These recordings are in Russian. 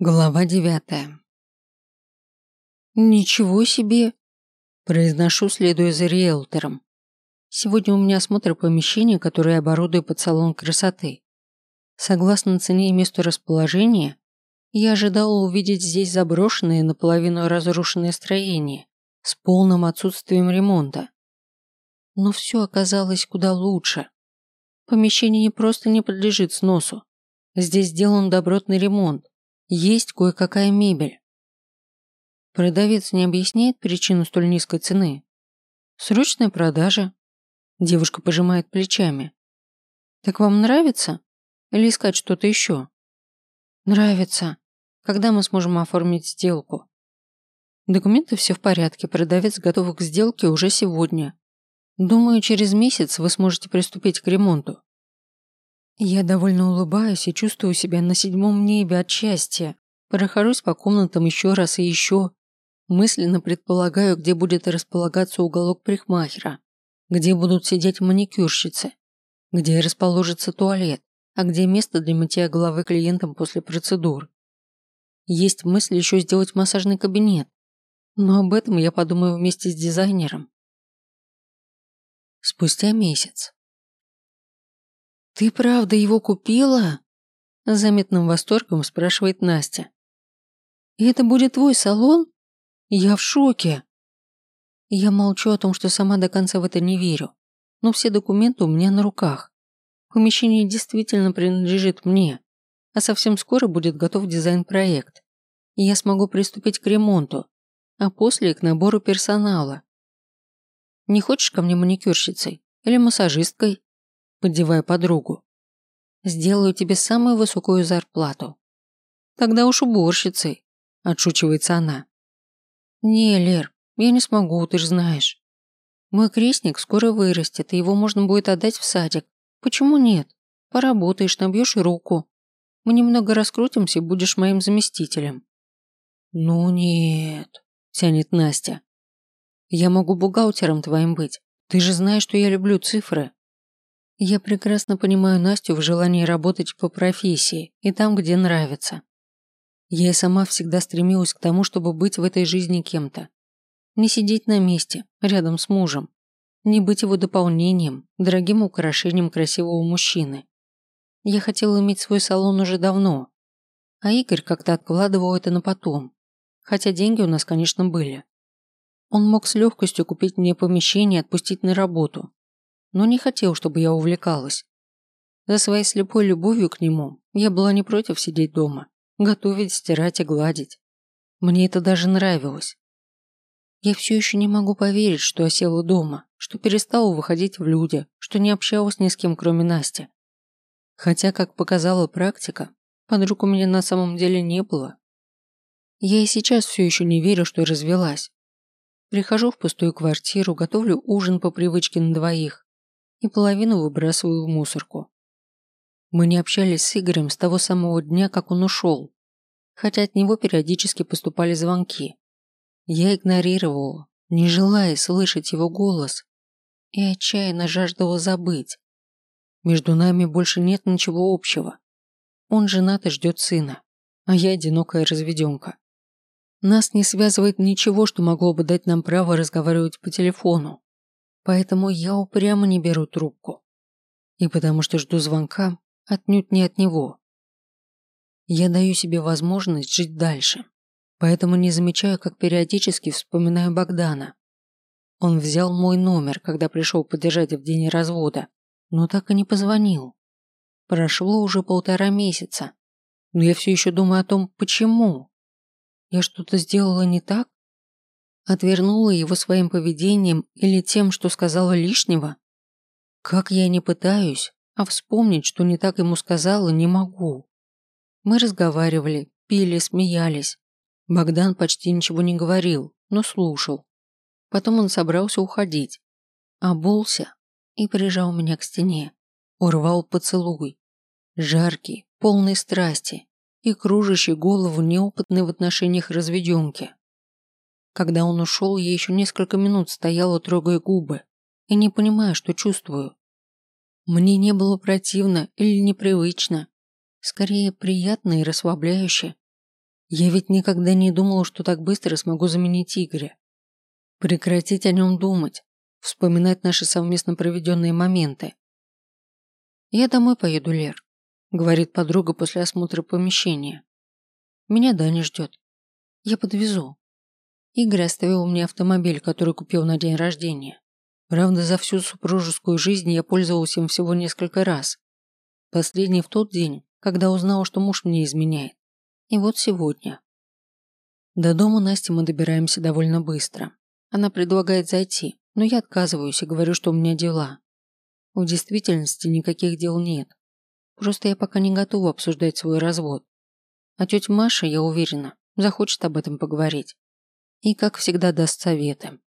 Глава девятая. «Ничего себе!» – произношу, следуя за риэлтором. Сегодня у меня осмотр помещения, которое оборудую под салон красоты. Согласно цене и месту расположения, я ожидала увидеть здесь заброшенное наполовину разрушенное строение с полным отсутствием ремонта. Но все оказалось куда лучше. Помещение не просто не подлежит сносу. Здесь сделан добротный ремонт, есть кое-какая мебель. Продавец не объясняет причину столь низкой цены. Срочная продажа. Девушка пожимает плечами. Так вам нравится? Или искать что-то еще? Нравится. Когда мы сможем оформить сделку? Документы все в порядке, продавец готов к сделке уже сегодня. Думаю, через месяц вы сможете приступить к ремонту. Я довольно улыбаюсь и чувствую себя на седьмом небе от счастья. Прохожусь по комнатам еще раз и еще. Мысленно предполагаю, где будет располагаться уголок прихмахера, где будут сидеть маникюрщицы, где расположится туалет, а где место для мытья головы клиентам после процедур. Есть мысль еще сделать массажный кабинет, но об этом я подумаю вместе с дизайнером. Спустя месяц. «Ты правда его купила?» С заметным восторгом спрашивает Настя. «И это будет твой салон? Я в шоке!» Я молчу о том, что сама до конца в это не верю, но все документы у меня на руках. Помещение действительно принадлежит мне, а совсем скоро будет готов дизайн-проект, и я смогу приступить к ремонту, а после к набору персонала. Не хочешь ко мне маникюрщицей или массажисткой? Поддевая подругу. «Сделаю тебе самую высокую зарплату». «Тогда уж уборщицей», – отшучивается она. «Не, Лер, я не смогу, ты же знаешь. Мой крестник скоро вырастет, и его можно будет отдать в садик. Почему нет? Поработаешь, набьешь руку. Мы немного раскрутимся, и будешь моим заместителем». «Ну нет», – тянет Настя. «Я могу бухгалтером твоим быть. Ты же знаешь, что я люблю цифры». Я прекрасно понимаю Настю в желании работать по профессии и там, где нравится. Я и сама всегда стремилась к тому, чтобы быть в этой жизни кем-то. Не сидеть на месте, рядом с мужем. Не быть его дополнением, дорогим украшением красивого мужчины. Я хотела иметь свой салон уже давно, а Игорь как-то откладывал это на потом, хотя деньги у нас, конечно, были. Он мог с легкостью купить мне помещение и отпустить на работу, но не хотел, чтобы я увлекалась. За своей слепой любовью к нему я была не против сидеть дома, готовить, стирать и гладить. Мне это даже нравилось. Я все еще не могу поверить, что осела дома, что перестала выходить в люди, что не общалась ни с кем, кроме Насти. Хотя, как показала практика, подруг у меня на самом деле не было. Я и сейчас все еще не верю, что развелась. Прихожу в пустую квартиру, готовлю ужин по привычке на двоих, и половину выбрасываю в мусорку. Мы не общались с Игорем с того самого дня, как он ушел, хотя от него периодически поступали звонки. Я игнорировала, не желая слышать его голос, и отчаянно жаждала забыть. Между нами больше нет ничего общего. Он женат и ждет сына, а я одинокая разведенка. Нас не связывает ничего, что могло бы дать нам право разговаривать по телефону. Поэтому я упрямо не беру трубку. И потому что жду звонка отнюдь не от него. Я даю себе возможность жить дальше. Поэтому не замечаю, как периодически вспоминаю Богдана. Он взял мой номер, когда пришел поддержать в день развода, но так и не позвонил. Прошло уже полтора месяца, но я все еще думаю о том, почему. Я что-то сделала не так? Отвернула его своим поведением или тем, что сказала лишнего? Как я не пытаюсь, а вспомнить, что не так ему сказала, не могу. Мы разговаривали, пили, смеялись. Богдан почти ничего не говорил, но слушал. Потом он собрался уходить. Обулся и прижал меня к стене. Урвал поцелуй. Жаркий, полный страсти и кружащий голову неопытный в отношениях разведенки. Когда он ушел, я еще несколько минут стояла, трогая губы, и не понимая, что чувствую. Мне не было противно или непривычно, скорее приятно и расслабляюще. Я ведь никогда не думала, что так быстро смогу заменить Игоря. Прекратить о нем думать, вспоминать наши совместно проведенные моменты. «Я домой поеду, Лер», — говорит подруга после осмотра помещения. «Меня Даня ждет. Я подвезу». Игорь оставил мне автомобиль, который купил на день рождения. Правда, за всю супружескую жизнь я пользовался им всего несколько раз. Последний в тот день, когда узнала, что муж мне изменяет. И вот сегодня. До дома Насти мы добираемся довольно быстро. Она предлагает зайти, но я отказываюсь и говорю, что у меня дела. В действительности никаких дел нет. Просто я пока не готова обсуждать свой развод. А тетя Маша, я уверена, захочет об этом поговорить. И, как всегда, даст советы.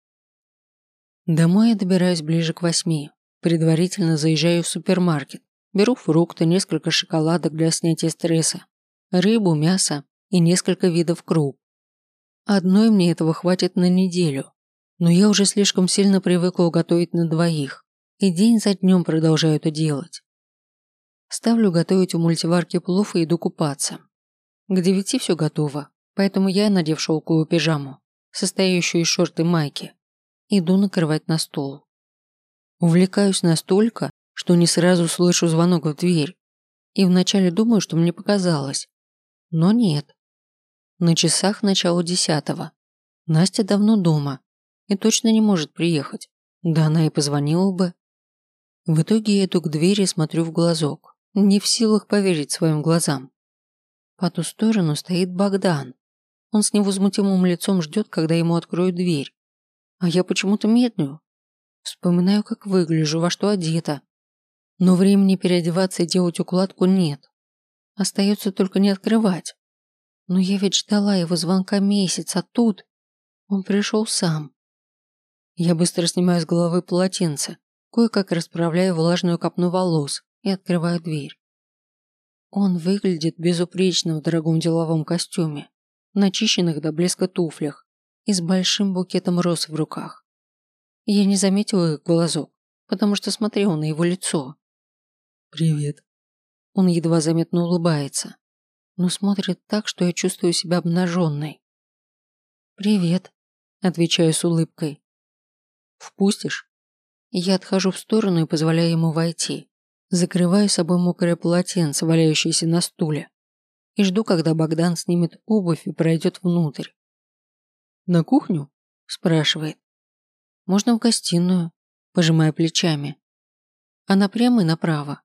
Домой я добираюсь ближе к восьми. Предварительно заезжаю в супермаркет. Беру фрукты, несколько шоколадок для снятия стресса, рыбу, мясо и несколько видов круп. Одной мне этого хватит на неделю, но я уже слишком сильно привыкла готовить на двоих, и день за днем продолжаю это делать. Ставлю готовить у мультиварки плов и иду купаться. К девяти все готово, поэтому я, надев шелковую пижаму, состоящую из шорт и майки, Иду накрывать на стол. Увлекаюсь настолько, что не сразу слышу звонок в дверь. И вначале думаю, что мне показалось. Но нет. На часах начало десятого. Настя давно дома и точно не может приехать. Да она и позвонила бы. В итоге я иду к двери и смотрю в глазок, не в силах поверить своим глазам. По ту сторону стоит Богдан. Он с невозмутимым лицом ждет, когда ему откроют дверь. А я почему-то медлю. Вспоминаю, как выгляжу, во что одета. Но времени переодеваться и делать укладку нет. Остается только не открывать. Но я ведь ждала его звонка месяц, а тут он пришел сам. Я быстро снимаю с головы полотенце, кое-как расправляю влажную копну волос и открываю дверь. Он выглядит безупречно в дорогом деловом костюме, начищенных до блеска туфлях и с большим букетом роз в руках. Я не заметила их глазок, потому что смотрела на его лицо. «Привет». Он едва заметно улыбается, но смотрит так, что я чувствую себя обнаженной. «Привет», – отвечаю с улыбкой. «Впустишь?» Я отхожу в сторону и позволяю ему войти. Закрываю собой мокрое полотенце, валяющееся на стуле, и жду, когда Богдан снимет обувь и пройдет внутрь. «На кухню?» – спрашивает. «Можно в гостиную», – пожимая плечами. Она прямо и направо.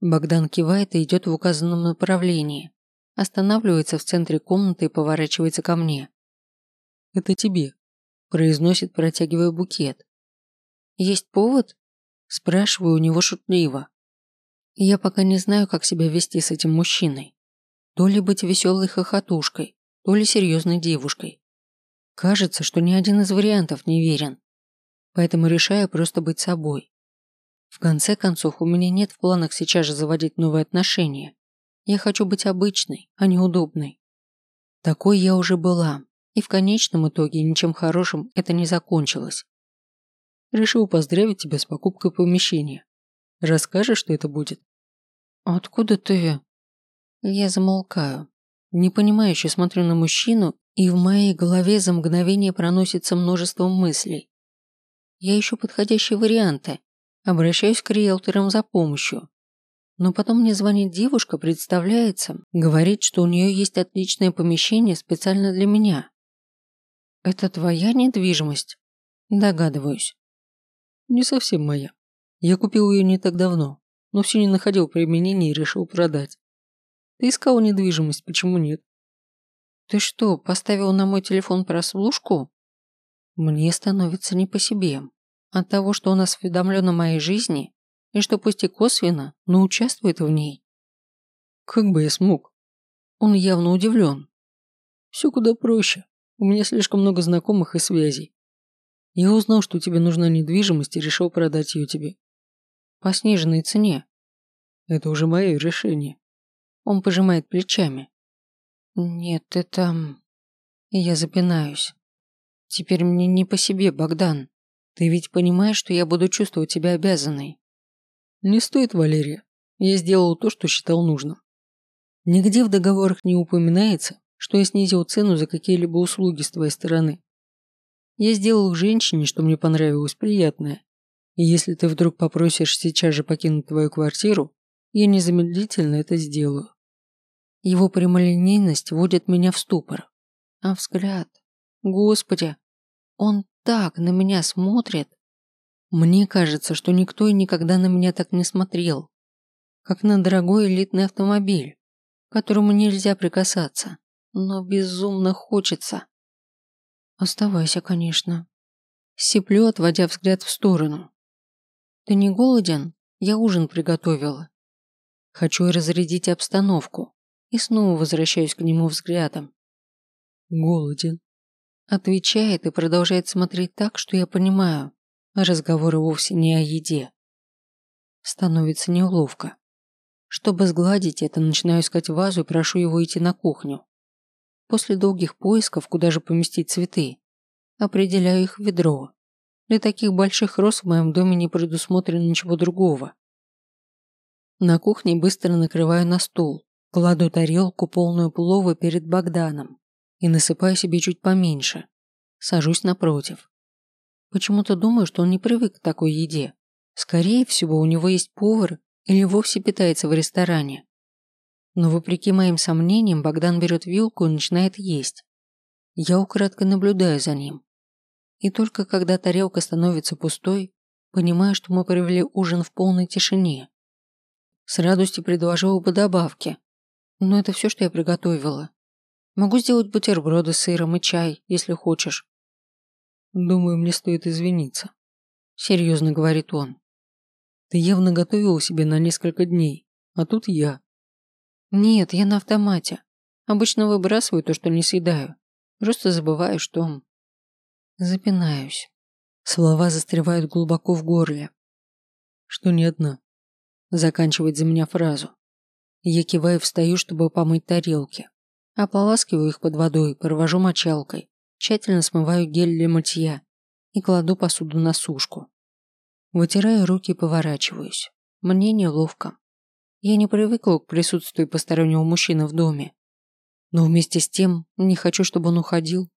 Богдан кивает и идет в указанном направлении. Останавливается в центре комнаты и поворачивается ко мне. «Это тебе», – произносит, протягивая букет. «Есть повод?» – спрашиваю у него шутливо. Я пока не знаю, как себя вести с этим мужчиной. То ли быть веселой хохотушкой, то ли серьезной девушкой. Кажется, что ни один из вариантов не верен. Поэтому решаю просто быть собой. В конце концов, у меня нет в планах сейчас же заводить новые отношения. Я хочу быть обычной, а не удобной. Такой я уже была, и в конечном итоге ничем хорошим это не закончилось. Решил поздравить тебя с покупкой помещения. Расскажешь, что это будет? Откуда ты? Я замолкаю. Непонимающе смотрю на мужчину и в моей голове за мгновение проносится множество мыслей. Я ищу подходящие варианты, обращаюсь к риэлторам за помощью. Но потом мне звонит девушка, представляется, говорит, что у нее есть отличное помещение специально для меня. Это твоя недвижимость? Догадываюсь. Не совсем моя. Я купил ее не так давно, но все не находил применения и решил продать. Ты искал недвижимость, почему нет? «Ты что, поставил на мой телефон прослушку?» Мне становится не по себе. От того, что он осведомлен о моей жизни, и что пусть и косвенно, но участвует в ней. Как бы я смог? Он явно удивлен. Все куда проще. У меня слишком много знакомых и связей. Я узнал, что тебе нужна недвижимость и решил продать ее тебе. По сниженной цене. Это уже мое решение. Он пожимает плечами. Нет, это... Я запинаюсь. Теперь мне не по себе, Богдан. Ты ведь понимаешь, что я буду чувствовать тебя обязанной. Не стоит, Валерия. Я сделал то, что считал нужным. Нигде в договорах не упоминается, что я снизил цену за какие-либо услуги с твоей стороны. Я сделал женщине, что мне понравилось, приятное. И если ты вдруг попросишь сейчас же покинуть твою квартиру, я незамедлительно это сделаю. Его прямолинейность вводит меня в ступор. А взгляд... Господи, он так на меня смотрит. Мне кажется, что никто и никогда на меня так не смотрел. Как на дорогой элитный автомобиль, которому нельзя прикасаться, но безумно хочется. Оставайся, конечно. Сиплю, отводя взгляд в сторону. Ты не голоден? Я ужин приготовила. Хочу разрядить обстановку и снова возвращаюсь к нему взглядом. Голоден. Отвечает и продолжает смотреть так, что я понимаю, разговоры вовсе не о еде. Становится неловко. Чтобы сгладить это, начинаю искать вазу и прошу его идти на кухню. После долгих поисков, куда же поместить цветы, определяю их в ведро. Для таких больших роз в моем доме не предусмотрено ничего другого. На кухне быстро накрываю на стол, кладу тарелку, полную плова перед Богданом и насыпаю себе чуть поменьше. Сажусь напротив. Почему-то думаю, что он не привык к такой еде. Скорее всего, у него есть повар или вовсе питается в ресторане. Но вопреки моим сомнениям, Богдан берет вилку и начинает есть. Я украдкой наблюдаю за ним. И только когда тарелка становится пустой, понимаю, что мы провели ужин в полной тишине. С радостью предложила бы добавки, но это все, что я приготовила. Могу сделать бутерброды с сыром и чай, если хочешь. Думаю, мне стоит извиниться. Серьезно говорит он. Ты явно готовил себе на несколько дней, а тут я. Нет, я на автомате. Обычно выбрасываю то, что не съедаю. Просто забываю, что Запинаюсь. Слова застревают глубоко в горле. Что не одна. Заканчивает за меня фразу. Я киваю, встаю, чтобы помыть тарелки. Ополаскиваю их под водой, провожу мочалкой, тщательно смываю гель для мытья и кладу посуду на сушку. Вытираю руки и поворачиваюсь. Мне неловко. Я не привыкла к присутствию постороннего мужчины в доме. Но вместе с тем не хочу, чтобы он уходил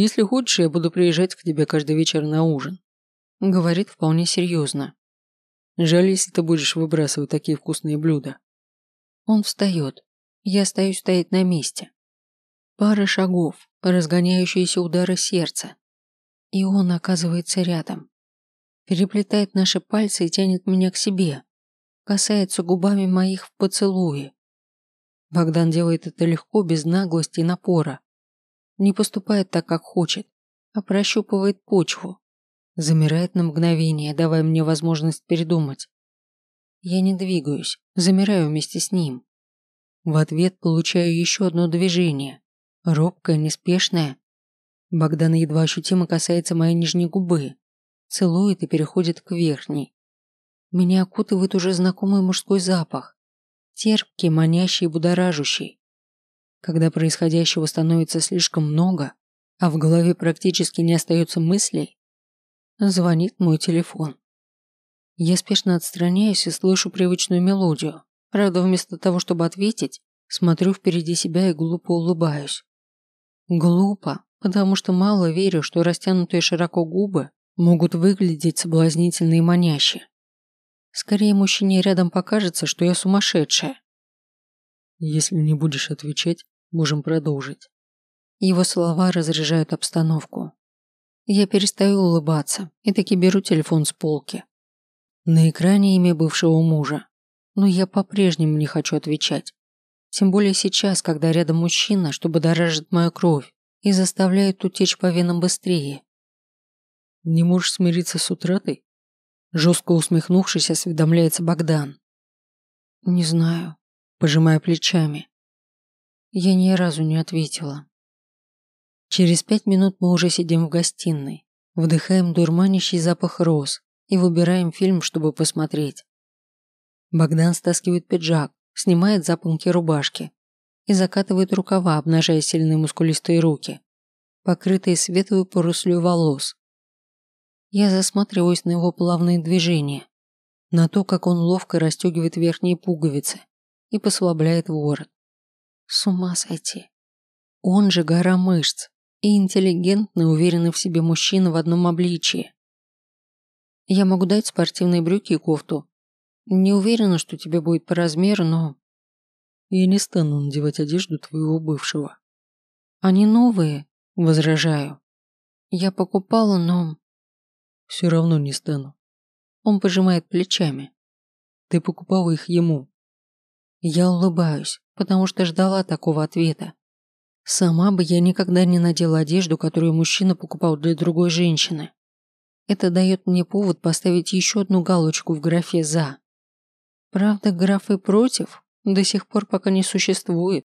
если хочешь, я буду приезжать к тебе каждый вечер на ужин. Говорит вполне серьезно. Жаль, если ты будешь выбрасывать такие вкусные блюда. Он встает. Я остаюсь стоять на месте. Пара шагов, разгоняющиеся удары сердца. И он оказывается рядом. Переплетает наши пальцы и тянет меня к себе. Касается губами моих в поцелуе. Богдан делает это легко, без наглости и напора не поступает так, как хочет, а прощупывает почву. Замирает на мгновение, давая мне возможность передумать. Я не двигаюсь, замираю вместе с ним. В ответ получаю еще одно движение. Робкое, неспешное. Богдан едва ощутимо касается моей нижней губы. Целует и переходит к верхней. Меня окутывает уже знакомый мужской запах. Терпкий, манящий и будоражущий. Когда происходящего становится слишком много, а в голове практически не остается мыслей, звонит мой телефон. Я спешно отстраняюсь и слышу привычную мелодию. Правда, вместо того, чтобы ответить, смотрю впереди себя и глупо улыбаюсь. Глупо, потому что мало верю, что растянутые широко губы могут выглядеть соблазнительно и маняще. Скорее мужчине рядом покажется, что я сумасшедшая, если не будешь отвечать, можем продолжить. Его слова разряжают обстановку. Я перестаю улыбаться и таки беру телефон с полки. На экране имя бывшего мужа. Но я по-прежнему не хочу отвечать. Тем более сейчас, когда рядом мужчина, что будоражит мою кровь и заставляет утечь по венам быстрее. Не можешь смириться с утратой? Жестко усмехнувшись, осведомляется Богдан. Не знаю пожимая плечами. Я ни разу не ответила. Через пять минут мы уже сидим в гостиной, вдыхаем дурманящий запах роз и выбираем фильм, чтобы посмотреть. Богдан стаскивает пиджак, снимает запонки рубашки и закатывает рукава, обнажая сильные мускулистые руки, покрытые светлой порослью волос. Я засматриваюсь на его плавные движения, на то, как он ловко расстегивает верхние пуговицы, и послабляет ворот. С ума сойти. Он же гора мышц и интеллигентный, уверенный в себе мужчина в одном обличии. Я могу дать спортивные брюки и кофту. Не уверена, что тебе будет по размеру, но... Я не стану надевать одежду твоего бывшего. Они новые, возражаю. Я покупала, но... Все равно не стану. Он пожимает плечами. Ты покупала их ему. Я улыбаюсь, потому что ждала такого ответа. Сама бы я никогда не надела одежду, которую мужчина покупал для другой женщины. Это дает мне повод поставить еще одну галочку в графе «за». Правда, графы «против» до сих пор пока не существует.